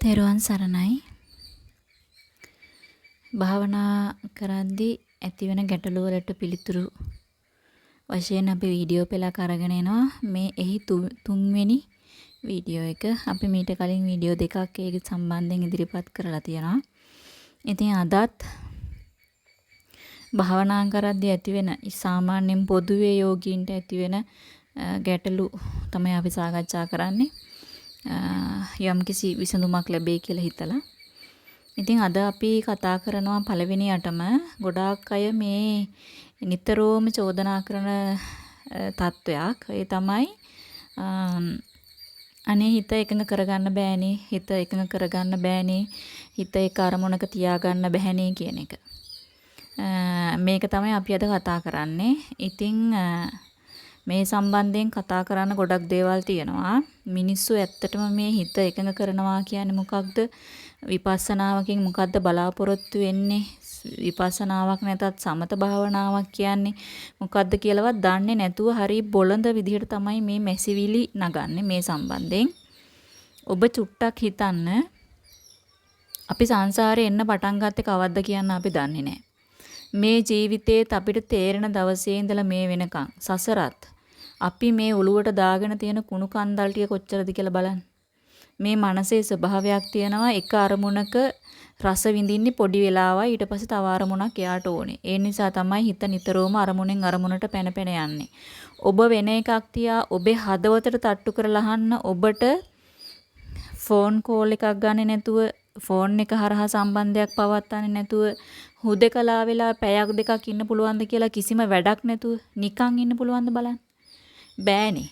තෙරුවන් සරණයි. භාවනා කරද්දී ඇතිවන ගැටලු වලට පිළිතුරු වශයෙන් අපි වීඩියෝ පෙළක් අරගෙන එනවා. මේ එහි තුන්වෙනි වීඩියෝ එක. අපි මීට කලින් වීඩියෝ දෙකක් ඒක සම්බන්ධයෙන් ඉදිරිපත් කරලා තියෙනවා. ඉතින් අදත් භාවනා කරද්දී ඇතිවෙන සාමාන්‍යයෙන් පොදුවේ යෝගීන්ට ඇතිවෙන ගැටලු තමයි අපි සාකච්ඡා කරන්නේ. යම්කිසි විසඳුමක් ලැබෙයි කියලා හිතලා. ඉතින් අද අපි කතා කරනවා පළවෙනියටම ගොඩාක් අය මේ නිතරම චෝදනා කරන තත්වයක්. ඒ තමයි අනේ හිත එකඟ කරගන්න බෑනේ හිත එකඟ කරගන්න බෑනේ හිත එක අරමුණක තියාගන්න බෑනේ කියන එක. මේක තමයි අපි අද කතා කරන්නේ. ඉතින් මේ සම්බන්ධයෙන් කතා කරන්න ගොඩක් දේවල් තියෙනවා. මිනිස්සු ඇත්තටම මේ හිත එකඟ කරනවා කියන්නේ මොකක්ද? විපස්සනාවකින් මොකද්ද බලාපොරොත්තු වෙන්නේ? විපස්සනාවක් නැතත් සමත භාවනාවක් කියන්නේ මොකද්ද කියලාවත් දන්නේ නැතුව හරි බොළඳ විදිහට තමයි මේ මැසිවිලි නගන්නේ මේ සම්බන්ධයෙන්. ඔබ චුට්ටක් හිතන්න අපි සංසාරේ එන්න පටන් ගත්තේ කවද්ද කියන්න අපි දන්නේ නැහැ. මේ ජීවිතේත් අපිට තේරෙන දවසේ ඉඳලා මේ වෙනකන් සසරත් අපි මේ ඔළුවට දාගෙන තියෙන කුණු කන්දල් ටික කොච්චරද කියලා බලන්න. මේ මනසේ ස්වභාවයක් තියෙනවා එක අරමුණක රස විඳින්නේ පොඩි වෙලාවයි ඊට පස්සේ තව අරමුණක් එයාට ඕනේ. ඒ නිසා තමයි හිත නිතරම අරමුණෙන් අරමුණට පැන පැන යන්නේ. ඔබ වෙන එකක් තියා ඔබේ හදවතට තට්ටු කරලා අහන්න ඔබට ෆෝන් කෝල් එකක් ගන්නේ නැතුව ෆෝන් එක හරහා සම්බන්ධයක් පවත්වන්නේ නැතුව හුදකලා වෙලා පැයක් දෙකක් ඉන්න පුළුවන්ද කියලා කිසිම වැඩක් නැතුව නිකන් ඉන්න පුළුවන්ද බලන්න. බෑනේ.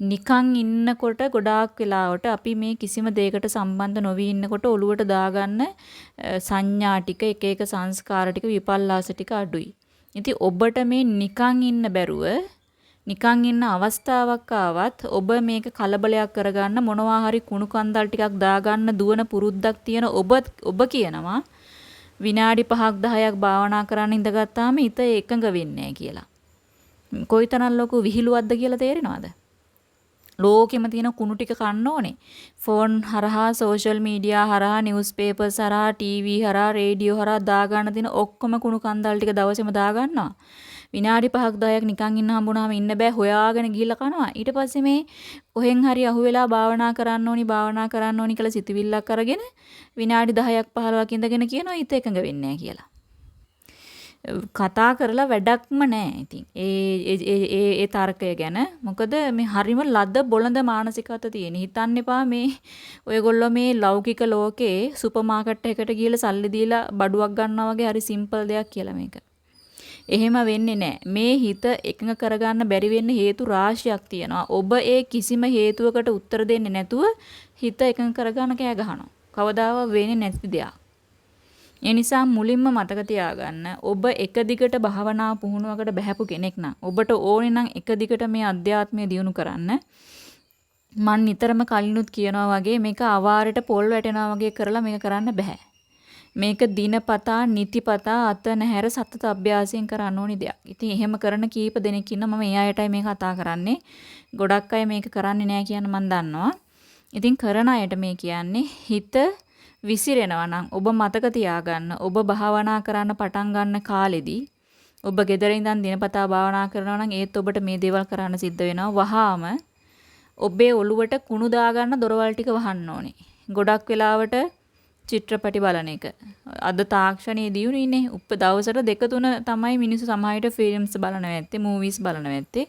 නිකන් ඉන්නකොට ගොඩාක් වෙලාවට අපි මේ කිසිම දෙයකට සම්බන්ධ නොවි ඉන්නකොට ඔලුවට දාගන්න සංඥා ටික එක එක සංස්කාර ටික විපල්ලාස ටික අඩුයි. ඉතින් ඔබට මේ නිකන් ඉන්න බැරුව නිකන් ඉන්න අවස්ථාවක් ආවත් ඔබ මේක කලබලයක් කරගන්න මොනවා හරි කුණු කන්දල් ටිකක් දාගන්න දුවන පුරුද්දක් තියෙන ඔබ ඔබ කියනවා විනාඩි 5ක් 10ක් භාවනා කරන්න ඉඳගත්තාම හිත එකඟ වෙන්නේ කියලා. කොයිතරම් ලොකු විහිළුවක්ද කියලා තේරෙනවද? ලෝකෙම තියෙන කුණු ටික කන්න ඕනේ. ෆෝන් හරහා සෝෂල් මීඩියා හරහා නිවුස් පේපර්ස් හරහා ටීවී හරහා රේඩියෝ හරහා දාගන්න තියෙන ඔක්කොම කුණු කන්දල් ටික දවසේම දාගන්නවා. විනාඩි 5ක් 10ක් නිකන් ඉන්න හම්බුනාම ඉන්න බෑ හොයාගෙන ගිහිල්ලා කනවා. ඊට පස්සේ මේ කොහෙන් හරි අහුවෙලා භාවනා කරන්න ඕනි භාවනා කරන්න ඕනි කියලා සිතවිල්ලක් අරගෙන විනාඩි 10ක් 15ක් ඉඳගෙන කියනවා හිත එකඟ වෙන්නේ කියලා. කතා කරලා වැඩක්ම නැහැ ඉතින්. ඒ ඒ ඒ තර්කය ගැන. මොකද මේ හරිම ලද්ද බොළඳ මානසිකත තියෙන. හිතන්න එපා මේ ඔයගොල්ලෝ මේ ලෞකික ලෝකේ සුපර් මාකට් එකකට ගිහලා සල්ලි දීලා බඩුවක් ගන්නවා වගේ හරි සිම්පල් දෙයක් කියලා මේක. එහෙම වෙන්නේ නැහැ. මේ හිත එකඟ කරගන්න බැරි වෙන්න හේතු රාශියක් තියෙනවා. ඔබ ඒ කිසිම හේතුවකට උත්තර දෙන්නේ නැතුව හිත එකඟ කරගන්න කෑ ගහනවා. කවදාවත් වෙන්නේ නැති දෙයක්. ඒ නිසා මුලින්ම මතක තියාගන්න ඔබ එක දිගට භාවනා පුහුණුවකට බහැපු කෙනෙක් නම් ඔබට ඕනේ නම් එක දිගට මේ අධ්‍යාත්මය දියුණු කරන්න මන් නිතරම කලිනුත් කියනවා වගේ මේක අවාරයට පොල් වැටෙනවා වගේ කරලා මේක කරන්න බෑ. මේක දිනපතා නිතිපතා අත නැහැර සතත අභ්‍යාසයෙන් කරන්න ඕනි දෙයක්. ඉතින් එහෙම කරන කීප දෙනෙක් ඉන්න මම ඒ අයටයි මේක කතා කරන්නේ. ගොඩක් අය මේක කරන්නේ නැහැ කියන මම දන්නවා. ඉතින් කරන අයට මේ කියන්නේ හිත විසිරෙනවා නම් ඔබ මතක තියාගන්න ඔබ භාවනා කරන්න පටන් ගන්න කාලෙදී ඔබ ගෙදර ඉඳන් දිනපතා භාවනා කරනවා නම් ඒත් ඔබට මේ දේවල් කරන්න සිද්ධ වෙනවා වහාම ඔබේ ඔළුවට කුණු දාගන්න දොරවල් ටික වහන්න ඕනේ. ගොඩක් වෙලාවට චිත්‍රපටි බලන එක. අද තාක්ෂණයේ දියුණුනේ උප දවසට දෙක තුන තමයි මිනිස්සු සමහරවිට ෆිල්ම්ස් බලන ඇත්තේ, මූවිස් බලන ඇත්තේ.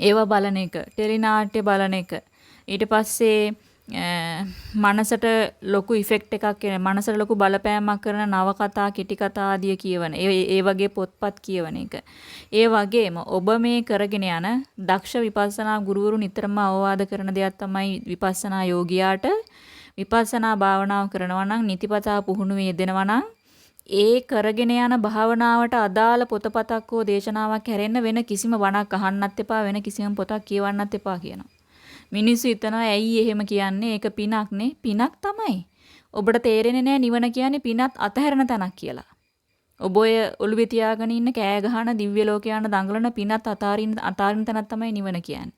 ඒවා බලන එක, ටෙලිනාට්‍ය බලන එක. ඊට පස්සේ මනසට ලොකු ඉෆෙක්ට් එකක් එන මනසට ලොකු බලපෑමක් කරන නවකතා කෙටි කතා ආදිය කියවන ඒ ඒ වගේ පොත්පත් කියවන එක. ඒ වගේම ඔබ මේ කරගෙන යන දක්ෂ විපස්සනා ගුරුවරු නිතරම අවවාද කරන දෙයක් තමයි විපස්සනා යෝගියාට විපස්සනා භාවනාව කරනවා නම් නිතිපතා පුහුණුවේ යෙදෙනවා නම් ඒ කරගෙන යන භාවනාවට අදාළ පොතපතක් හෝ දේශනාවක් හැරෙන්න වෙන කිසිම වණක් අහන්නත් එපා වෙන කිසිම පොතක් කියවන්නත් එපා කියනවා. මිනිස්සු හිතනවා ඇයි එහෙම කියන්නේ? ඒක පිනක්නේ. පිනක් තමයි. ඔබට තේරෙන්නේ නැහැ නිවන කියන්නේ පිනත් අතහැරන තැනක් කියලා. ඔබ ඔය ඔළුවේ තියාගෙන ඉන්න කෑ ගහන දිව්‍ය ලෝකයන් දඟලන පිනත් අතාරින් අතාරින් තැනක් තමයි නිවන කියන්නේ.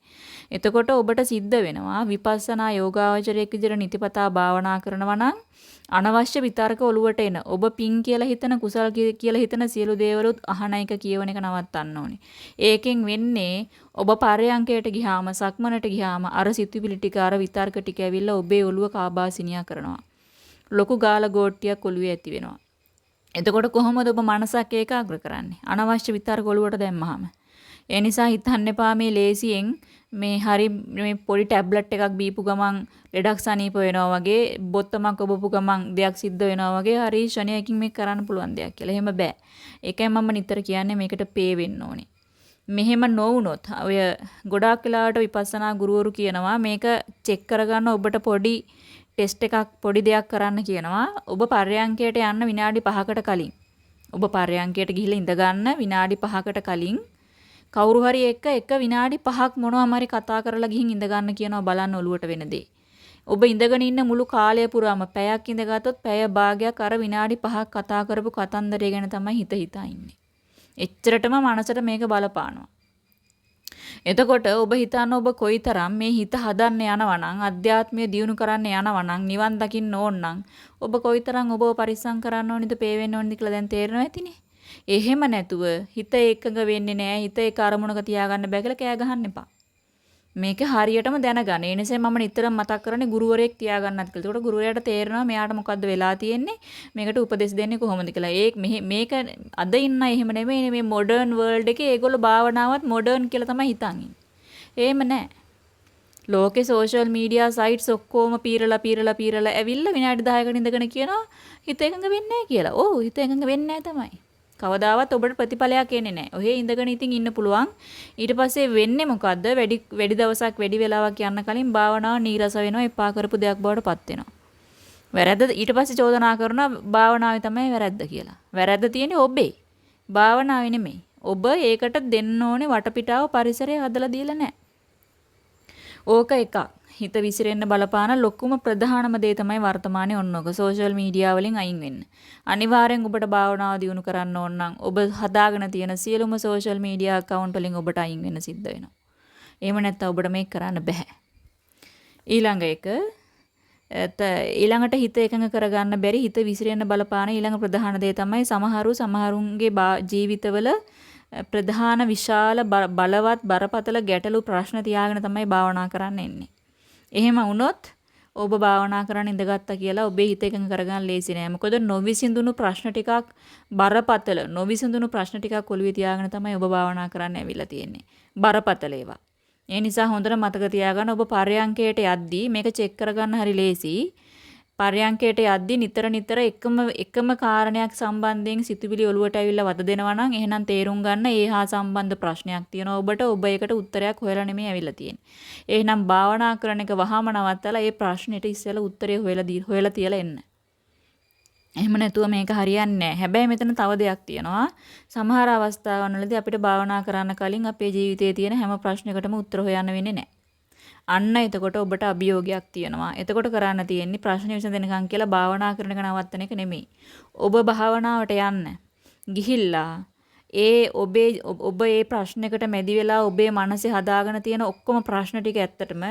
එතකොට ඔබට සිද්ධ වෙනවා විපස්සනා යෝගාවචරයක් විදිහට නිතිපතා භාවනා කරනවා නම් අනවශ්‍ය විතර්ක ඔලුවට එන ඔබ පිං කියලා හිතන කුසල් කියලා හිතන සියලු දේවලුත් අහන එක කියවන එක නවත්තන්න ඕනේ. ඒකෙන් වෙන්නේ ඔබ පරයන්කයට ගියාම සක්මනට ගියාම අර සිතුවිලි ටික අර විතර්ක ටික ඇවිල්ලා ඔබේ ඔළුව කාබාසිනියා කරනවා. ලොකු ගාල ගෝට්ටියක් ඔළුවේ ඇති වෙනවා. එතකොට කොහොමද ඔබ මනසක් ඒකාග්‍ර කරන්නේ? අනවශ්‍ය විතර්ක ඔළුවට දැම්මහම. ඒ නිසා හිතන්න එපා මේ ලේසියෙන් මේ හරි මේ පොඩි ටැබ්ලට් එකක් බීපු ගමන් ලෙඩක් සනීප වෙනවා වගේ බොත්තමක් ඔබපු ගමන් දෙයක් සිද්ධ වෙනවා වගේ හරි ෂණයකින් මේක කරන්න පුළුවන් දෙයක් කියලා. එහෙම බෑ. ඒකයි මම නිතර කියන්නේ මේකට පේ වෙන්න ඕනේ. මෙහෙම නොවුනොත් ඔය ගොඩාක් වෙලාවට විපස්සනා ගුරුවරු කියනවා මේක චෙක් කරගන්න ඔබට පොඩි ටෙස්ට් එකක් පොඩි දෙයක් කරන්න කියනවා. ඔබ පර්යංකයට යන්න විනාඩි 5කට කලින්. ඔබ පර්යංකයට ගිහිල්ලා ඉඳ ගන්න විනාඩි 5කට කලින් කවුරු හරි එක්ක එක විනාඩි 5ක් මොනවාම හරි කතා කරලා ගිහින් ඉඳ ගන්න කියනවා බලන්න ඔලුවට වෙන දේ. ඔබ ඉඳගෙන ඉන්න මුළු කාලය පුරාම පැයක් ඉඳගත්තොත් පැය භාගයක් අර විනාඩි 5ක් කතා කරපු කතන්දරය ගැන තමයි හිත හිතා ඉන්නේ. එච්චරටම මනසට මේක බලපානවා. එතකොට ඔබ හිතන්න ඔබ කොයිතරම් මේ හිත හදන්න යනවා නම් අධ්‍යාත්මය දියුණු කරන්න යනවා නම් නිවන් දකින්න ඕන නම් ඔබ කොයිතරම් ඔබව පරිස්සම් කරන්න ඕනිද පේ වෙන්න ඕනිද කියලා දැන් තේරෙනවා ඇතිනේ. එහෙම නැතුව හිත එකඟ වෙන්නේ නැහැ. හිත ඒක අරමුණක තියාගන්න බෑ කියලා කෑ ගහන්න එපා. මේක හරියටම දැනගන්න. ඒ නිසා මම නිතරම මතක් කරන්නේ ගුරුවරයෙක් තියාගන්නත් කියලා. ඒකට ගුරුවරයාට තේරෙනවා මෙයාට මොකද්ද වෙලා තියෙන්නේ. මේකට උපදෙස් දෙන්නේ කොහොමද කියලා. ඒ මේක අද ඉන්න එහෙම නෙමෙයි මේ මොඩර්න් වර්ල්ඩ් එකේ ඒගොල්ලෝ භාවනාවත් මොඩර්න් කියලා තමයි හිතන්නේ. එහෙම නැහැ. ලෝකේ සෝෂල් මීඩියා සයිට්ස් ඔක්කොම පීරලා පීරලා පීරලා ඇවිල්ලා විනාඩි 10කට ඉඳගෙන කියනවා හිත එකඟ වෙන්නේ නැහැ කියලා. ඔව් හිත එකඟ වෙන්නේ නැහැ තමයි. කවදාවත් ඔබට ප්‍රතිඵලයක් එන්නේ නැහැ. ඔහේ ඉඳගෙන ඉතින් ඉන්න පුළුවන්. ඊට පස්සේ වෙන්නේ මොකද්ද? වැඩි වැඩි දවසක් වැඩි වෙලාවක් යන්න කලින් භාවනාව නීරස වෙනවා, එපා කරපු දෙයක් බවට පත් වෙනවා. වැරද්ද ඊට පස්සේ චෝදනා කරනවා භාවනාවේ තමයි වැරද්ද කියලා. වැරද්ද තියෙන්නේ ඔබේ. භාවනාවේ නෙමෙයි. ඔබ ඒකට දෙන්න ඕනේ වටපිටාව පරිසරය හදලා දීලා නැහැ. ඕක එකක්. හිත විසිරෙන්න බලපාන ලොකුම ප්‍රධානම දේ තමයි වර්තමානයේ ඔන්නෝක සෝෂල් මීඩියා වලින් අයින් වෙන්න. අනිවාර්යෙන් ඔබට භාවනාව දියුණු කරන්න ඕන නම් ඔබ හදාගෙන තියෙන සියලුම සෝෂල් මීඩියා account වලින් ඔබට අයින් වෙන්න සිද්ධ වෙනවා. එහෙම නැත්නම් ඔබට මේක කරන්න බෑ. ඊළඟ එක ඊළඟට හිත එකඟ කරගන්න බැරි හිත විසිරෙන්න බලපාන ඊළඟ ප්‍රධාන දේ තමයි සමහරු සමහරුන්ගේ ජීවිතවල ප්‍රධාන විශාල බලවත් බරපතල ගැටලු ප්‍රශ්න තියාගෙන තමයි භාවනා කරන්න එන්නේ. එහෙම වුණොත් ඔබ භාවනා කරන්න ඉඳගත්තා කියලා ඔබේ හිත එකඟ කරගන්න ලේසි නෑ. මොකද නොවිසඳුණු ප්‍රශ්න ටිකක් බරපතල නොවිසඳුණු ප්‍රශ්න ටිකක් ඔළුවේ තියාගෙන තමයි ඔබ භාවනා කරන්න ඇවිල්ලා තියෙන්නේ. බරපතල ඒවා. ඒ නිසා හොඳට මතක තියාගන්න ඔබ පරයන්කයට යද්දී මේක චෙක් කරගන්න හරි ලේසි. පරයන්කයට යද්දී නිතර නිතර එකම එකම කාරණයක් සම්බන්ධයෙන් සිතුවිලි ඔලුවට ඇවිල්ලා වද දෙනවා නම් එහෙනම් තේරුම් ගන්න ඒ හා සම්බන්ධ ප්‍රශ්නයක් තියෙනවා ඔබට ඔබ ඒකට උත්තරයක් හොයලා නෙමෙයි ඇවිල්ලා තියෙන්නේ. එහෙනම් භාවනා කරන එක වහම නවත්තලා ඒ ප්‍රශ්නෙට ඉස්සෙල්ලා උත්තරේ හොයලා දී හොයලා තියලා එන්න. එහෙම නැතුව මේක හරියන්නේ නැහැ. හැබැයි මෙතන තව දෙයක් තියෙනවා. සමහර අවස්ථාවන්වලදී අපිට භාවනා කරන්න කලින් අපේ ජීවිතයේ තියෙන හැම ප්‍රශ්නයකටම උත්තර හොයන්න වෙන්නේ නැහැ. අන්න එතකොට ඔබට අභියෝගයක් තියෙනවා. එතකොට කරන්න තියෙන්නේ ප්‍රශ්න විසඳෙනකන් කියලා භාවනා කරන එක නවත්තන එක නෙමෙයි. ඔබ භාවනාවට යන්න. ගිහිල්ලා ඒ ඔබේ ඔබ ඒ ප්‍රශ්නයකට මැදි වෙලා ඔබේ මනසේ හදාගෙන තියෙන ඔක්කොම ප්‍රශ්න ටික ඇත්තටම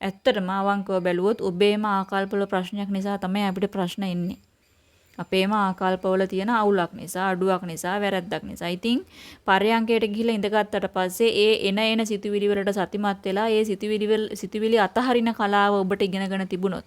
ඇත්තටම අවංකව බැලුවොත් ඔබේම ආකල්පවල ප්‍රශ්නයක් නිසා තමයි අපිට ප්‍රශ්න එන්නේ. අපේම ආකල්පවල තියෙන අවුලක් නිසා, අඩුවක් නිසා, වැරැද්දක් නිසා. ඉතින් පරයන්කයට ගිහිල්ලා ඉඳගත්තට පස්සේ ඒ එන එන සිතුවිලි වලට සතිමත් වෙලා ඒ සිතුවිලි සිතුවිලි අතහරින කලාව ඔබට ඉගෙනගෙන තිබුණොත්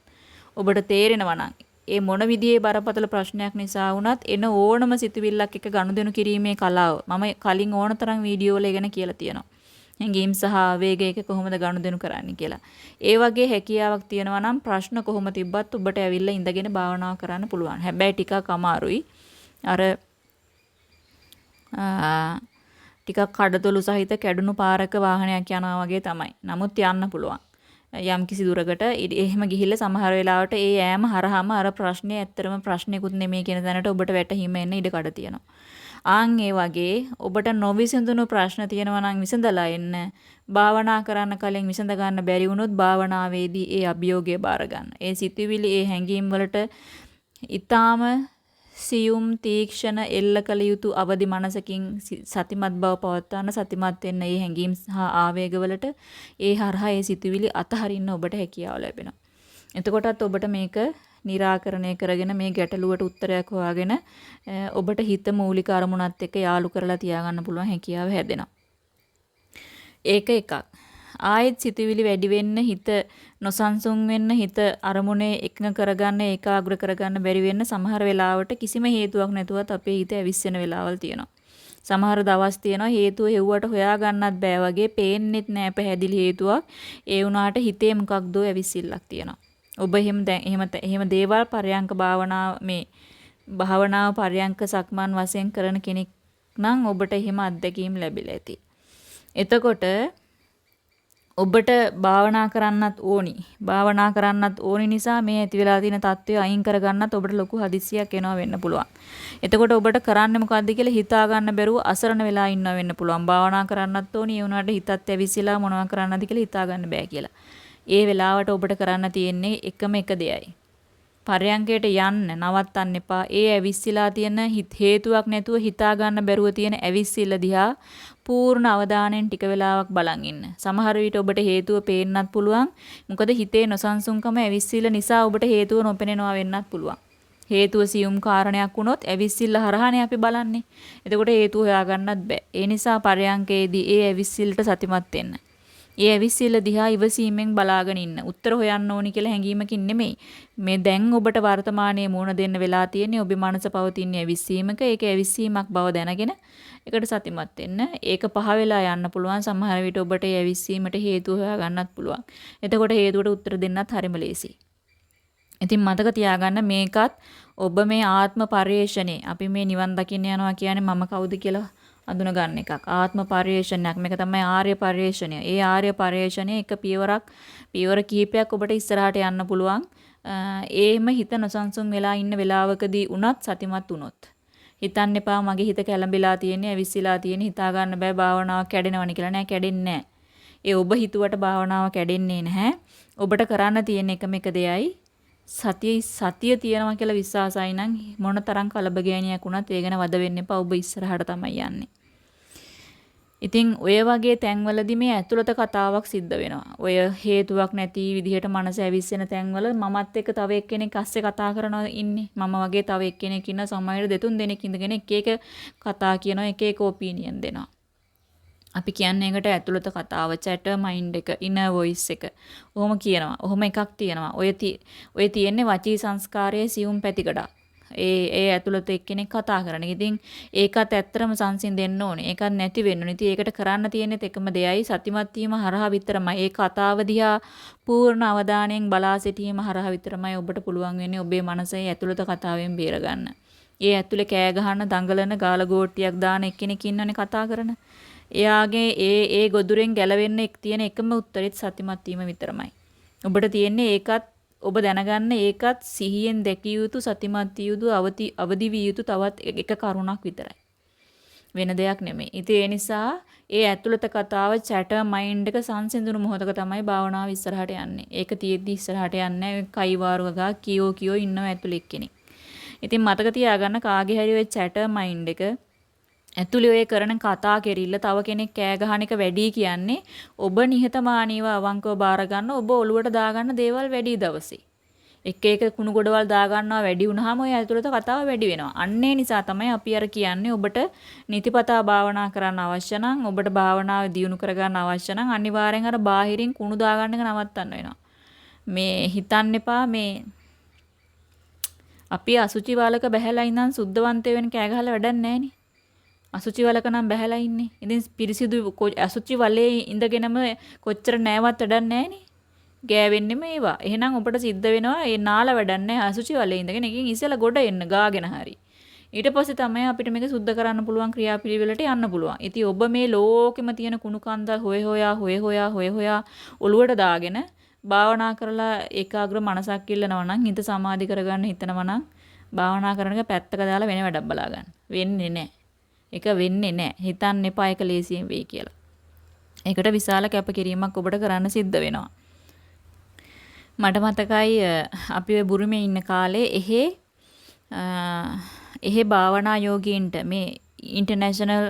ඔබට තේරෙනවා නම් ඒ මොන විදිහේ බරපතල ප්‍රශ්නයක් නිසා වුණත් එන ඕනම සිතුවිල්ලක් එක ගනුදෙනු කිරීමේ කලාව මම කලින් ඕනතරම් වීඩියෝ වල ඉගෙන කියලා තියෙනවා. හැඟීම් සහ ආවේග එක කොහොමද ගනුදෙනු කරන්නේ කියලා. ඒ වගේ හැකියාවක් තියෙනවා නම් ප්‍රශ්න කොහොම තිබ්බත් ඔබට ඇවිල්ලා ඉඳගෙන භාවනා කරන්න පුළුවන්. හැබැයි ටිකක් අමාරුයි. අර ටිකක් කඩතොළු සහිත කැඩුණු පාරක වාහනයක් යනවා වගේ තමයි. නමුත් යන්න පුළුවන්. යම් කිසි දුරකට එහෙම ගිහිල්ලා සමහර වෙලාවට ඒ ඈම හරහාම අර ප්‍රශ්නේ ඇත්තරම ප්‍රශ්නයකුත් නෙමෙයි කියන දැනට ඔබට වැටහිම එන්න ඉඩ කඩ තියෙනවා. ආන් ඒ වගේ ඔබට නොවිසඳුණු ප්‍රශ්න තියෙනවා නම් විසඳලා එන්න. භාවනා කරන්න කලින් විසඳ ගන්න බැරි වුණොත් භාවනාවේදී ඒ අභියෝගය බාර ගන්න. ඒ සිතුවිලි ඒ හැඟීම් වලට ඊටාම සියුම් තීක්ෂණ එල්ල කළ යුතු අවදි මනසකින් සතිමත් බව පවත්වාන සතිමත් වෙන්න ඒ හැඟීම් සහ ආවේගවලට ඒ හරහා ඒ සිතුවිලි අතහරින්න ඔබට හැකියාව ලැබෙනවා. එතකොටත් ඔබට මේක निराකරණය කරගෙන මේ ගැටලුවට උත්තරයක් හොයාගෙන ඔබට හිත මූලික අරමුණත් එක්ක යාලු කරලා තියාගන්න පුළුවන් හැකියාව හැදෙනවා. ඒක එකක්. ආයෙත් සිතුවිලි වැඩි වෙන්න හිත නොසන්සුන් වෙන්න හිත අරමුණේ එකඟ කරගන්න ඒකාග්‍ර කරගන්න බැරි වෙන්න සමහර වෙලාවට කිසිම හේතුවක් නැතුවත් අපේ හිත ඇවිස්සෙන වෙලාවල් තියෙනවා. සමහර දවස් තියෙනවා හේතුව හෙව්වට හොයාගන්නත් බෑ වගේ පේන්නෙත් නෑ පැහැදිලි හේතුවක්. ඒ වුණාට හිතේ මොකක්දෝ ඇවිස්සිල්ලක් තියෙනවා. ඔබ එහෙම දැන් එහෙම එහෙම දේවල් පරයන්ක භාවනාව මේ භාවනාව පරයන්ක සක්මන් වශයෙන් කරන කෙනෙක් නම් ඔබට එහෙම අත්දැකීම් ලැබිලා ඇති. එතකොට ඔබට භාවනා කරන්නත් ඕනි. භාවනා කරන්නත් ඕනි නිසා මේ ඇති වෙලා තියෙන தত্ত্বය අයින් කරගන්නත් ඔබට ලොකු හදිස්සියක් එනවා වෙන්න පුළුවන්. එතකොට ඔබට කරන්න මොකද්ද කියලා හිතා ගන්න බැරුව අසරණ වෙලා ඉන්නවා වෙන්න පුළුවන්. භාවනා කරන්නත් ඕනි. ඒ වුණාට හිතත් ඇවිසිලා මොනවා කරන්නද කියලා හිතා ගන්න බෑ කියලා. ඒ වෙලාවට ඔබට කරන්න තියෙන්නේ එකම එක දෙයයි. පරයන්කයට යන්න නවත්තන්න එපා. ඒ ඇවිස්සලා තියෙන හේතුවක් නැතුව හිතා ගන්න බැරුව තියෙන ඇවිස්සිල්ල දිහා පූර්ණ අවධානයෙන් ටික වෙලාවක් බලන් ඉන්න. සමහර විට ඔබට හේතුව පේන්නත් පුළුවන්. මොකද හිතේ නොසන්සුන්කම ඇවිස්සිල්ල නිසා ඔබට හේතුව නොපෙනෙනවා වෙන්නත් පුළුවන්. හේතුව සියුම් කාරණයක් වුණොත් ඇවිස්සිල්ල හරහානේ අපි බලන්නේ. එතකොට හේතුව හොයාගන්නත් බෑ. ඒ නිසා පරයන්කේදී ඒ ඇවිස්සිල්ලට සතිමත් වෙන්න. ඒ ඇවිස්සිල්ල දිහා ඉවසීමෙන් බලාගෙන ඉන්න. උත්තර හොයන්න ඕනි කියලා හැඟීමකින් නෙමෙයි. මේ දැන් ඔබට වර්තමානයේ මූණ දෙන්න වෙලා තියෙන්නේ ඔබේ මනස පවතින ඇවිස්සීමක. ඒක ඇවිස්සීමක් බව දැනගෙන ඒකට සතිමත් වෙන්න. ඒක පහ වෙලා යන්න පුළුවන්. සමහර විට ඔබට ඒ ඇවිස්සීමට හේතු හොයාගන්නත් පුළුවන්. එතකොට හේතුවට උත්තර දෙන්නත් හරිම ලේසියි. ඉතින් මතක තියාගන්න මේකත් ඔබ මේ ආත්ම පරිේශණේ අපි මේ නිවන් දකින්න යනවා කියන්නේ මම කවුද කියලා අඳුන ගන්න එකක්. ආත්ම පරිේශනයක්. මේක තමයි ආර්ය පරිේශනය. ඒ ආර්ය පරිේශනය එක පියවරක් පියවර කිහිපයක් ඔබට ඉස්සරහට යන්න පුළුවන්. ඒම හිත නොසන්සුන් වෙලා ඉන්න වෙලාවකදී උනත් සතිමත් වුණොත්. හිතන්න එපා මගේ හිත කැළඹිලා තියෙන්නේ, ඇවිස්සලා තියෙන්නේ, හිතා ගන්න බෑ භාවනාව කැඩෙනවනි කියලා නෑ කැඩෙන්නේ නෑ. ඒ ඔබ හිතුවට භාවනාව කැඩෙන්නේ නැහැ. ඔබට කරන්න තියෙන එකම එක දෙයයි සතිය සතිය තියෙනවා කියලා විශ්වාසයි නම් මොන තරම් කලබගෑනියක් වුණත් ඒ ගැන වද වෙන්න එපා. ඔබ ඉස්සරහට තමයි යන්නේ. ඉතින් ඔය වගේ තැන්වලදී මේ ඇතුළත කතාවක් සිද්ධ වෙනවා. ඔය හේතුවක් නැති විදිහට මනස ඇවිස්සෙන තැන්වල මමත් එක්ක තව එක්කෙනෙක් අස්සේ කතා කරනවා ඉන්නේ. මම වගේ තව එක්කෙනෙක් ඉන්න සමහර දෙතුන් දෙනෙක් ඉඳගෙන එක එක කතා කියනවා එක එක ඔපිනියන් දෙනවා. අපි කියන්නේ ඒකට ඇතුළත කතාව chat mind එක inner voice එක. ඔහොම කියනවා. ඔහොම එකක් තියෙනවා. ඔය ඔය තියෙන්නේ වචී සංස්කාරයේ සියුම් පැතිකඩක්. ඒ ඒ ඇතුළත එක්කෙනෙක් කතා කරන. ඉතින් ඒකත් ඇත්තරම සංසින් දෙන්න ඕනේ. ඒකත් නැති වෙන්න ඕනේ. ඉතින් ඒකට කරන්න තියෙන්නේ එකම දෙයයි සතිමත් වීම හරහා විතරමයි. ඒ කතාව දිහා පූර්ණ අවධානයෙන් බලා සිටීම හරහා විතරමයි ඔබට පුළුවන් වෙන්නේ ඔබේ මනසේ ඇතුළත කතාවෙන් බේරගන්න. ඒ ඇතුලේ කෑ ගහන, දඟලන, ගාලගෝට්ටියක් දාන එක්කෙනෙක් ඉන්නනේ කතා කරන. එයාගේ ඒ ඒ ගොදුරෙන් ගැලවෙන්න එක් තියෙන එකම උත්තරෙත් සතිමත් වීම විතරමයි. ඔබට තියෙන්නේ ඒකත් ඔබ දැනගන්න ඒකත් සිහියෙන් දැකිය යුතු සතිමත් යුතු අවදි අවදි විය යුතු තවත් එක කරුණක් විතරයි. වෙන දෙයක් නෙමෙයි. ඉතින් ඒ නිසා ඒ ඇතුළත කතාව චැටර් මයින්ඩ් එක සංසිඳුණු මොහොතක තමයි භාවනාව ඉස්සරහට යන්නේ. ඒක තියෙද්දි ඉස්සරහට යන්නේ කයිවාරු ගගා කියෝ කියෝ ඉන්නව ඇතුළේ එක්කෙනෙක්. ඉතින් මතක තියාගන්න කාගේ හරි ඔය චැටර් මයින්ඩ් එක ඇතුළේ ඔය කරන කතා කෙරිල්ල තව කෙනෙක් කෑ ගහන එක වැඩි කියන්නේ ඔබ නිහතමානීව අවංකව බාර ගන්න ඔබ ඔලුවට දාගන්න දේවල් වැඩි දවසේ. එක එක කුණු ගොඩවල් දාගන්නවා වැඩි වුණාම ඔය ඇතුළත කතාව වැඩි වෙනවා. අන්න ඒ නිසා තමයි අපි අර කියන්නේ ඔබට නිතිපතා භාවනා කරන්න අවශ්‍ය නම් ඔබට භාවනාව දියුණු කරගන්න අවශ්‍ය නම් අනිවාර්යෙන් අර බාහිරින් කුණු දාගන්න එක නවත්තන්න වෙනවා. මේ හිතන්න එපා මේ අපි අසුචි වලක බැහැලා ඉඳන් සුද්ධවන්තය වෙන කෑ ගහලා වැඩක් නැහැ නේ. අසුචි වලක නම් බැහැලා ඉන්නේ. ඉතින් පිරිසිදු අසුචි වලේ ඉඳගෙනම කොච්චර නෑවත් වැඩක් නෑනේ. ගෑවෙන්නෙම ඒවා. එහෙනම් ඔබට සිද්ධ වෙනවා ඒ නාල වැඩක් නෑ අසුචි වලේ ඉඳගෙන එකකින් ඉස්සෙල්ලා ගොඩ එන්න ගාගෙන හරි. ඊට පස්සේ තමයි අපිට මේක සුද්ධ කරන්න පුළුවන් ක්‍රියාපිළිවෙලට යන්න පුළුවන්. ඉතින් ඔබ මේ ලෝකෙම තියෙන කුණු කන්දල් හොය හොයා හොය හොයා හොය හොයා ඔලුවට දාගෙන භාවනා කරලා ඒකාග්‍ර මනසක් ඉල්ලනවා නම් හිත සමාධි කරගන්න හිතනවා නම් භාවනා කරන එක පැත්තක දාලා වෙන වැඩක් බලා ගන්න. වෙන්නේ නැහැ. ඒක වෙන්නේ නැහැ. හිතන්න එපා ඒක ලේසියෙන් වෙයි කියලා. ඒකට විශාල කැපකිරීමක් ඔබට කරන්න සිද්ධ වෙනවා. මට මතකයි අපි ඔය බුරුමේ ඉන්න කාලේ එහෙ එහෙ භාවනා යෝගීන්ට මේ ඉන්ටර්නැෂනල්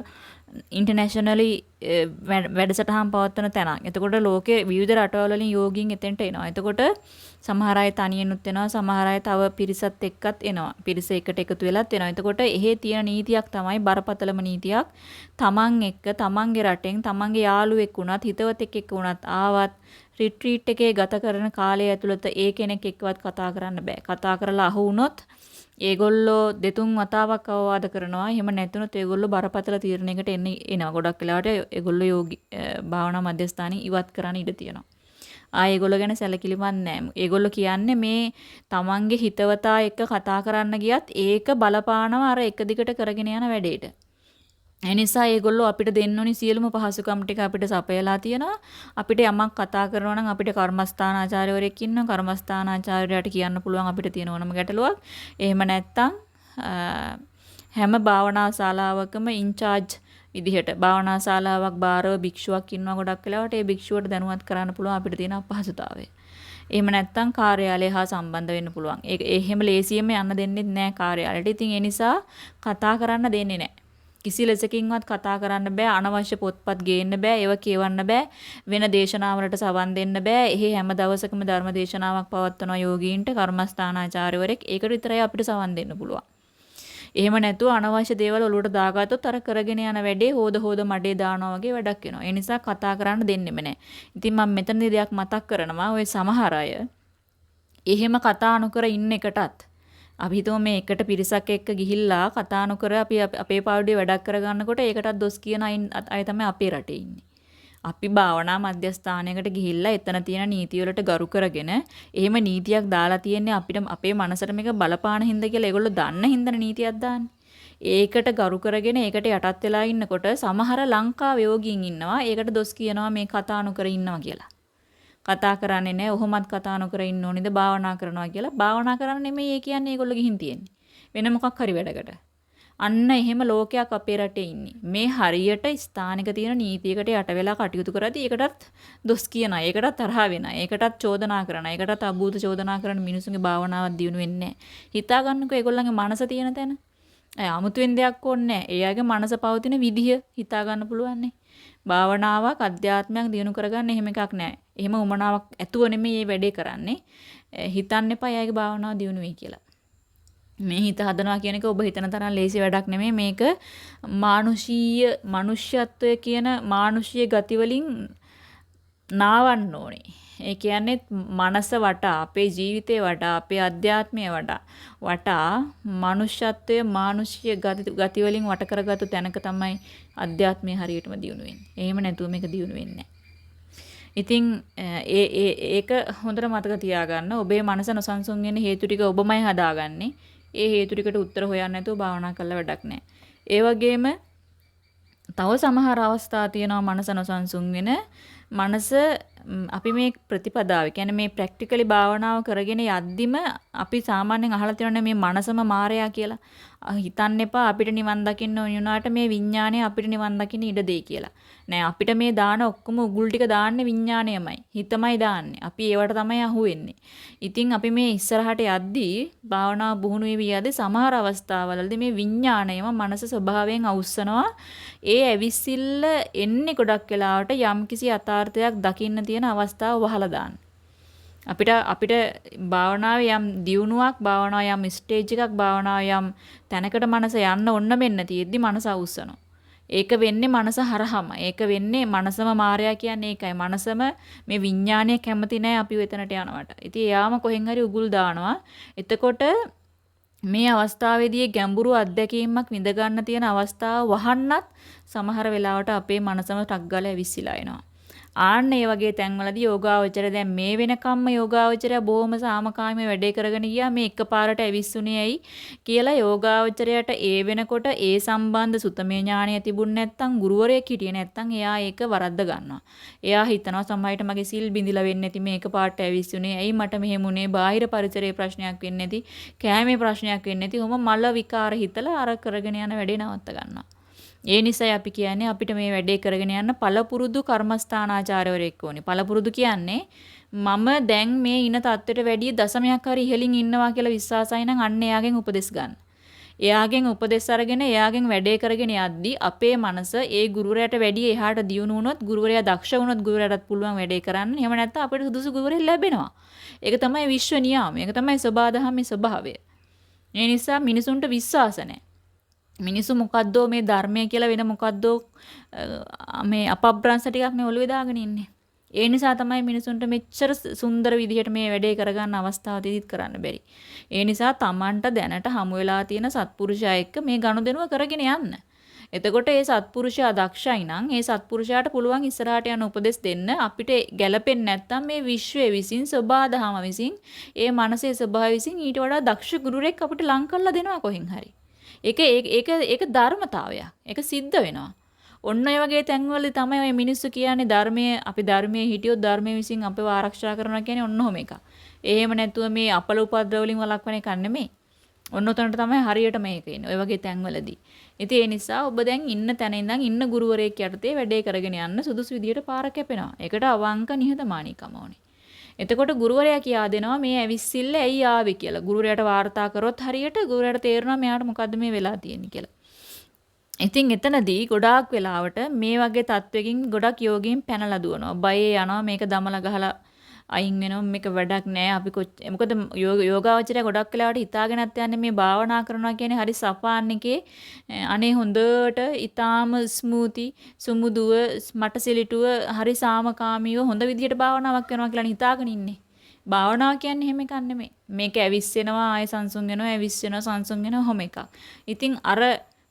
ඉන්ටර්නැෂනලි eh, වැඩසටහන් පවත්වන තැනක්. එතකොට ලෝකේ විවිධ රටවල් වලින් යෝගීන් එතෙන්ට එනවා. එතකොට සමහර අය තනියෙන්ුත් එනවා. සමහර අය තව පිරිසත් එක්කත් එනවා. පිරිස එකට එකතු වෙලත් එනවා. එතකොට එහෙ තියෙන නීතියක් තමයි බරපතලම නීතියක්. තමන් එක්ක තමන්ගේ රටෙන් තමන්ගේ යාළුවෙක් වුණත් හිතවතෙක් එක්ක වුණත් ආවත් රිට්‍රීට් එකේ ගත කරන කාලය ඇතුළත ඒ කෙනෙක් එක්කවත් කතා කරන්න බෑ. කතා කරලා අහු වුණොත් ඒගොල්ලෝ දෙතුන් වතාවක් අවවාද කරනවා. එහෙම නැතුනොත් ඒගොල්ලෝ බරපතල තීරණයකට එන්න එනවා. ගොඩක් වෙලාවට ඒගොල්ලෝ යෝගී භාවනා මධ්‍යස්ථානෙ ඉවත් කරන්න ඉඩ තියෙනවා. ආ ඒගොල්ලෝ ගැන සැලකිලිමත් නැහැ. ඒගොල්ලෝ කියන්නේ මේ තමන්ගේ හිතවතා එක්ක කතා කරන්න ගියත් ඒක බලපානවා අර එක දිගට කරගෙන යන වැඩේට. ඒ නිසා ඒගොල්ලෝ අපිට දෙන්න ඕනි සියලුම පහසුකම් ටික අපිට සපයලා තියෙනවා. අපිට යමක් කතා කරනවා නම් අපිට කර්මස්ථානාචාර්යවරයෙක් ඉන්නවා. කර්මස්ථානාචාර්යයාට කියන්න පුළුවන් අපිට තියෙන ඕනම ගැටලුවක්. එහෙම නැත්තම් හැම භාවනා ශාලාවකම ඉන්චාර්ජ් විදිහට භාවනා ශාලාවක් බාරව භික්ෂුවක් ඉන්නවා ගොඩක් වෙලාවට ඒ භික්ෂුවට දැනුවත් කරන්න පුළුවන් අපිට තියෙන අපහසුතාවය. එහෙම නැත්නම් කාර්යාලය හා සම්බන්ධ වෙන්න පුළුවන්. ඒක එහෙම ලේසියෙම යන්න දෙන්නේ නැහැ කාර්යාලයට. ඉතින් ඒ නිසා කතා කරන්න දෙන්නේ නැහැ. කිසි ලෙසකින්වත් කතා කරන්න බෑ අනවශ්‍ය පොත්පත් ගේන්න බෑ ඒව කියවන්න බෑ වෙන දේශනාවලට සවන් දෙන්න බෑ එහි හැම දවසකම ධර්ම දේශනාවක් පවත්වන යෝගීන්ට කර්මස්ථානාචාර්යවරයෙක් ඒකට විතරයි අපිට සවන් දෙන්න පුළුවන් එහෙම නැතුව අනවශ්‍ය දේවල් ඔලුවට දාගත්තොත් අර කරගෙන යන වැඩේ හොද හොද මඩේ දානවා වගේ වැඩක් වෙනවා. ඒ නිසා කතා කරන්න දෙන්නෙම නැහැ. ඉතින් මම මෙතනදී දෙයක් මතක් කරනවා. ওই සමහර අය එහෙම කතා නොකර ඉන්න එකටත් අපි හිතමු මේ එකට පිරිසක් එක්ක ගිහිල්ලා කතා නොකර අපි අපේ පාඩුවේ වැඩක් කරගන්නකොට ඒකටත් දොස් කියන අය තමයි අපේ රටේ ඉන්නේ. අපි භාවනා මධ්‍යස්ථානයකට ගිහිල්ලා එතන තියෙන නීති වලට ගරු කරගෙන එහෙම නීතියක් දාලා තියෙන්නේ අපිට අපේ මනසට මේක බලපාන හින්දා කියලා ඒගොල්ලෝ දන්න හින්දා නීතියක් දාන්නේ. ඒකට ගරු කරගෙන ඒකට යටත් වෙලා ඉන්නකොට සමහර ලංකාවේ යෝගීන් ඉන්නවා. ඒකට දොස් කියනවා මේ කතා නොකර ඉන්නවා කියලා. කතා කරන්නේ නැහැ. ඔහොමත් කතා නොකර ඉන්න ඕනේද භාවනා කරනවා කියලා. භාවනා කරන්න නෙමෙයි ඒ කියන්නේ ඒගොල්ලෝ ගිහින් තියෙන්නේ. වෙන මොකක් හරි වැඩකට. අන්න එහෙම ලෝකයක් අපේ රටේ ඉන්නේ. මේ හරියට ස්ථානික තියෙන නීතියකට යට වෙලා කටයුතු කරද්දී ඒකටත් දොස් කියනවා. ඒකටත් තරහ වෙනවා. ඒකටත් චෝදනා කරනවා. ඒකටත් අභූත චෝදනා කරන මිනිසුන්ගේ භාවනාවක් දියුණු වෙන්නේ නැහැ. හිතා ගන්නකෝ ඒගොල්ලන්ගේ මනස තියෙන තැන. අය 아무තෙන් දෙයක් ඕනේ නැහැ. එයාගේ මනස පවතින විදිහ හිතා ගන්න පුළුවන් නේ. භාවනාවක් අධ්‍යාත්මයක් දියුණු කරගන්න එහෙම එකක් නැහැ. එහෙම උමනාවක් ඇතුව නෙමෙයි මේ වැඩේ කරන්නේ. හිතන්න එපා එයාගේ භාවනාව දියුණු වෙයි කියලා. මේ හිත හදනවා කියන එක ඔබ හිතන තරම් ලේසි වැඩක් නෙමෙයි. මේක මානුෂීය මනුෂ්‍යත්වය කියන මානුෂීය ගති වලින් නාවන්න ඕනේ. ඒ කියන්නේ මනස වටා අපේ ජීවිතේ වටා අපේ අධ්‍යාත්මය වටා වටා මනුෂ්‍යත්වයේ මානුෂීය ගති වලින් වට කරගත්තු තැනක තමයි අධ්‍යාත්මය හරියටම දියුණු වෙන්නේ. එහෙම නැතුව මේක දියුණු වෙන්නේ ඉතින් ඒ ඒ ඒක හොඳට මතක තියාගන්න. ඔබේ මනස නොසන්සුන් වෙන හේතු ටික ඔබමයි හදාගන්නේ. ඒ හේතු ටිකට උත්තර හොයන්න නැතුව භාවනා කළා වැඩක් නැහැ. ඒ වගේම තව සමහර අවස්ථා තියෙනවා මනස නොසන්සුන් වෙන මනස අපි මේ ප්‍රතිපදාව කියන්නේ මේ ප්‍රැක්ටිකලි භාවනාව කරගෙන යද්දිම අපි සාමාන්‍යයෙන් අහලා තියෙනනේ මේ මනසම මායя කියලා. හිතන්න එපා අපිට නිවන් දකින්න ඕන වුණාට මේ විඥාණය අපිට නිවන් දකින්න ඉඩ දෙයි කියලා. නෑ අපිට මේ දාන ඔක්කොම උගුල් ටික දාන්නේ විඥාණයමයි. හිතමයි දාන්නේ. අපි ඒවට තමයි අහුවෙන්නේ. ඉතින් අපි මේ ඉස්සරහට යද්දී භාවනාව පුහුණු වෙවි යද්දී සමහර අවස්ථාවලදී මේ විඥාණයම මනස ස්වභාවයෙන් අවුස්සනවා. ඒ ඇවිස්සිල්ල එන්නේ ගොඩක් වෙලාවට යම්කිසි අතාර්ථයක් දකින්න තියෙන අවස්ථාව වහලා දාන්න. අපිට අපිට භාවනාවේ යම් දියුණුවක් භාවනාව යම් ස්ටේජ් එකක් භාවනාව යම් තැනකට මනස යන්න ඔන්න මෙන්න තියෙද්දි මනස අවුස්සනවා. ඒක වෙන්නේ මනස හරහම. ඒක වෙන්නේ මනසම මායя කියන්නේ ඒකයි. මනසම මේ විඥානය කැමති නැහැ අපි එතනට යනවට. ඉතින් එයාම කොහෙන් හරි උගුල් දානවා. එතකොට මේ අවස්ථාවේදී ගැඹුරු අත්දැකීමක් විඳ ගන්න තියෙන අවස්ථාව වහන්නත් සමහර වෙලාවට අපේ මනසම ටක් ගාලා ඇවිස්සලා එනවා. ආන්න ඒ වගේ තැන්වලදී යෝගාවචර දැන් මේ වෙනකම්ම යෝගාවචරය බොහොම සාමකාමී වැඩේ කරගෙන ගියා මේ එකපාරට ඇවිස්සුනේ ඇයි කියලා යෝගාවචරයට ඒ වෙනකොට ඒ සම්බන්ධ සුතමේ ඥානය තිබුණ නැත්නම් ගුරුවරයෙක් හිටියේ නැත්නම් එයා ඒක වරද්ද ගන්නවා. එයා හිතනවා සමහරවිට මගේ සිල් බිඳිලා වෙන්නේ නැති මේ එකපාරට ඇවිස්සුනේ ඇයි මට මෙහෙම උනේ බාහිර පරිසරයේ ප්‍රශ්නයක් වෙන්නේ නැති කෑමේ ප්‍රශ්නයක් වෙන්නේ නැති කොහොම මල විකාර හිතලා අර කරගෙන යන වැඩේ නවත්ත ගන්නවා. ඒ නිසයි අපි කියන්නේ අපිට මේ වැඩේ කරගෙන යන්න පළපුරුදු කර්මස්ථානාචාර්යවරයෙක් ඕනේ. පළපුරුදු කියන්නේ මම දැන් මේ ඉන தත්වෙට වැඩිය දශමයක් හරි ඉහළින් ඉන්නවා කියලා විශ්වාසයි නම් අන්න එයාගෙන් උපදෙස් ගන්න. එයාගෙන් උපදෙස් අරගෙන එයාගෙන් වැඩේ කරගෙන යද්දී අපේ මනස ඒ ගුරුවරයාට වැඩිය එහාට දියුණු වුණොත් ගුරුවරයා දක්ෂ වුණොත් ගුරුවරයාටත් පුළුවන් වැඩේ කරන්න. එහෙම නැත්නම් අපිට සුදුසු ගුරුවරයෙක් ලැබෙනවා. ඒක තමයි විශ්ව නියාමය. ඒක තමයි සබාදහමේ ස්වභාවය. ඒ නිසා මිනිසුන්ට විශ්වාස නැහැ. මිනිස්සු මොකද්දෝ මේ ධර්මය කියලා වෙන මොකද්දෝ මේ අපබ්‍රංශ ටිකක් නේ ඔළුවේ දාගෙන ඉන්නේ. ඒ නිසා තමයි මිනිසුන්ට මෙච්චර සුන්දර විදිහට මේ වැඩේ කරගන්න අවස්ථාව දෙදිත් කරන්න බැරි. ඒ නිසා Tamanට දැනට හමු වෙලා තියෙන සත්පුරුෂයා එක්ක මේ ගනුදෙනුව කරගෙන යන්න. එතකොට ඒ සත්පුරුෂයා දක්ෂයි නම් ඒ සත්පුරුෂයාට පුළුවන් ඉස්සරහට යන උපදෙස් දෙන්න අපිට ගැළපෙන්නේ නැත්නම් මේ විශ්වයේ විසින් සබාදහම විසින් ඒ මනසේ ස්වභාවය විසින් ඊට වඩා දක්ෂ ගුරුරෙක් අපිට ලං කරලා දෙනවා කොහෙන් හරි. ඒක ඒක ඒක ධර්මතාවයක්. ඒක සිද්ධ වෙනවා. ඔන්න ඔය වගේ තැන්වල තමයි ඔය මිනිස්සු කියන්නේ ධර්මයේ අපි ධර්මයේ හිටියොත් ධර්මයේ විසින් අපව ආරක්ෂා කරනවා කියන්නේ ඔන්න ඔහොම එකක්. එහෙම නැතුව මේ අපල උපද්‍රව වලින් වළක්වන එක නෙමෙයි. ඔන්න ඔතනට තමයි හරියට මේක එන්නේ. ඔය වගේ තැන්වලදී. ඉතින් ඒ නිසා ඔබ දැන් ඉන්න තැන ඉඳන් ඉන්න ගුරුවරයෙක් යටතේ වැඩේ කරගෙන යන්න සුදුසු විදියට පාර කැපෙනවා. ඒකට අවංක නිහතමානීකම ඕනේ. එතකොට ගුරුවරයා කියා දෙනවා මේ ඇවිස්සිල්ල ඇයි ආවේ කියලා. ගුරුවරයාට වාර්තා කරොත් හරියට ගුරුවරයාට තේරෙනවා මෙයාට මොකද්ද මේ වෙලා තියෙන්නේ කියලා. ඉතින් එතනදී ගොඩාක් වෙලාවට මේ වගේ තත්වයකින් ගොඩක් යෝගීන් පැනලා දුවනවා. බයේ යනවා මේක දමලා ගහලා අයින් වෙනවා මේක වැඩක් නෑ අපි මොකද යෝගාවචරය ගොඩක් වෙලාවට හිතාගෙනත් යන්නේ මේ භාවනා කරනවා කියන්නේ හරි සපාන් එකේ අනේ හොඳට ඊටාම ස්මූති සුමුදුව මට සිලිටුව හරි සාමකාමීව හොඳ විදිහට භාවනාවක් කරනවා කියලා හිතාගෙන ඉන්නේ. භාවනාව කියන්නේ එහෙම එකක් නෙමෙයි. මේක ඇවිස්සෙනවා ආය සංසුන් වෙනවා ඇවිස්සෙනවා සංසුන් වෙනවා හැම එකක්. ඉතින් අර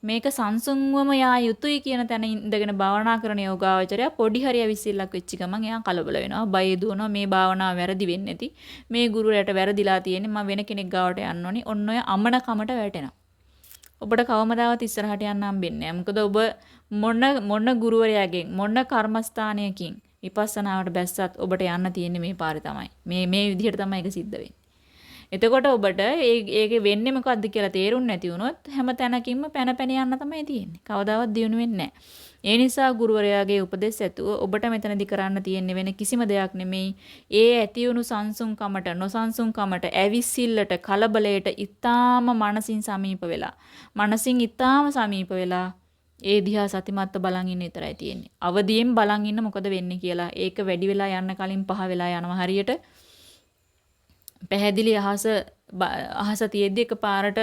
මේක සංසුන්වම යා යුතුයි කියන තැන ඉඳගෙන භාවනා කරන යෝගාවචරය පොඩි හරි අවිසිල්ලක් වෙච්ච ගමන් එයා කලබල වෙනවා. බය දුවනවා. මේ භාවනාව වැරදි වෙන්නේ නැති මේ ගුරුවරයාට වැරදිලා තියෙන්නේ මම වෙන කෙනෙක් ගාවට යන්න ඕනි. ඔන්න ඔය අමන කමට වැටෙනවා. ඔබට කවමදාවත් ඉස්සරහට යන්න හම්බෙන්නේ නැහැ. මොකද ඔබ මොන මොන ගුරුවරයාගෙන් මොන කර්මස්ථානයකින් විපස්සනාවට බැස්සත් ඔබට යන්න තියෙන්නේ මේ පාරේ තමයි. මේ මේ විදිහට තමයි ඒක සිද්ධ වෙන්නේ. එතකොට ඔබට ඒකේ වෙන්නේ මොකද්ද කියලා තේරුම් නැති වුණොත් හැම තැනකින්ම පැන පැන යන්න තමයි තියෙන්නේ. කවදාවත් දියුණු වෙන්නේ ඒ නිසා ගුරුවරයාගේ උපදෙස් ඇතුව ඔබට මෙතනදි කරන්න තියෙන්නේ වෙන කිසිම දෙයක් නෙමෙයි. ඒ ඇති වුණු සංසුන්කමට නොසන්සුන්කමට ඇවිස්සිල්ලට කලබලයට ඊටාම මනසින් සමීප වෙලා මනසින් ඊටාම සමීප වෙලා ඒ දිහා සතිමත්ව බලන් ඉන්න විතරයි තියෙන්නේ. අවදියෙන් බලන් ඉන්න මොකද වෙන්නේ කියලා. ඒක වැඩි වෙලා යන්න කලින් පහ වෙලා යනවා හරියට. පැහැදිලි අහස අහස තියෙද්දි එක පාරට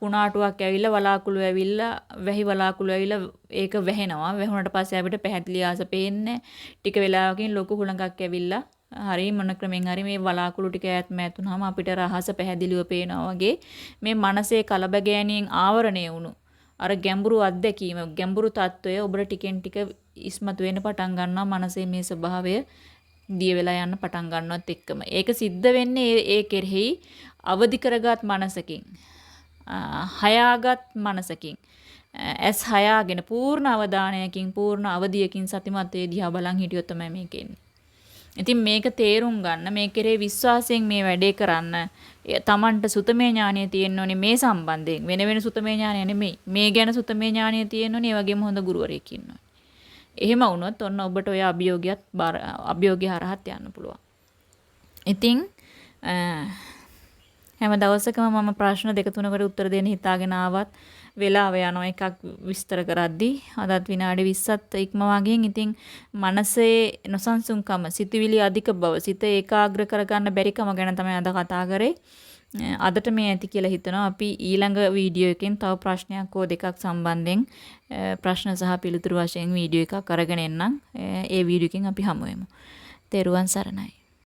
කුණාටුවක් ඇවිල්ලා වලාකුළු ඇවිල්ලා වැහි වලාකුළු ඇවිල්ලා ඒක වැහෙනවා. වැහුණට පස්සේ අපිට පැහැදිලි ආස පේන්නේ ටික වෙලාවකින් ලොකු හුළඟක් ඇවිල්ලා. හරි මොන ක්‍රමෙන් හරි මේ වලාකුළු ටික ඈත්ම ඇතුනහම අපිට රහස පැහැදිලිව පේනවා වගේ මේ මනසේ කලබගෑනියෙන් ආවරණය වුණු අර ගැඹුරු අත්දැකීම ගැඹුරු తত্ত্বය ඔබට ටිකෙන් ටික ඉස්මතු වෙන්න පටන් ගන්නවා මනසේ මේ ස්වභාවය දිය වෙලා යන්න පටන් ගන්නවත් එක්කම. ඒක සිද්ධ වෙන්නේ ඒ කෙරෙහි අවදි කරගත් මනසකින්. හයාගත් මනසකින්. ඇස් හයාගෙන පූර්ණ අවධානයකින් පූර්ණ අවදියකින් සතිමත් වේ දිහා බලන් හිටියොත් තමයි මේක එන්නේ. ඉතින් මේක තේරුම් ගන්න මේ කෙරේ විශ්වාසයෙන් මේ වැඩේ කරන්න තමන්ට සුතමේ ඥානය තියෙන්න ඕනේ මේ සම්බන්ධයෙන් වෙන වෙන සුතමේ ඥානය නෙමෙයි මේ ගැන සුතමේ ඥානය තියෙන්න ඕනේ ඒ වගේම හොඳ ගුරුවරයෙක් ඉන්න ඕනේ එහෙම වුණොත් ඔන්න ඔබට ඔය අභියෝගයත් අභියෝගය හරහත් යන්න පුළුවන්. ඉතින් හැම දවසකම මම ප්‍රශ්න දෙක තුනකට උත්තර දෙන්න හිතාගෙන ආවත් වෙලාව යනවා එකක් විස්තර කරද්දී අදත් විනාඩි 20ත් ඉක්මවාගෙන් ඉතින් මනසේ නොසන්සුන්කම සිතවිලි අධික බව සිත ඒකාග්‍ර කරගන්න බැරිකම ගැන තමයි අද කතා කරේ අදට මේ ඇති කියලා හිතනවා අපි ඊළඟ වීඩියෝ එකෙන් තව ප්‍රශ්නයක් හෝ දෙකක් සම්බන්ධයෙන් ප්‍රශ්න සහ පිළිතුරු වශයෙන් වීඩියෝ එකක් අරගෙන එන්නම් ඒ වීඩියෝ එකෙන් අපි හමු වෙමු. තෙරුවන් සරණයි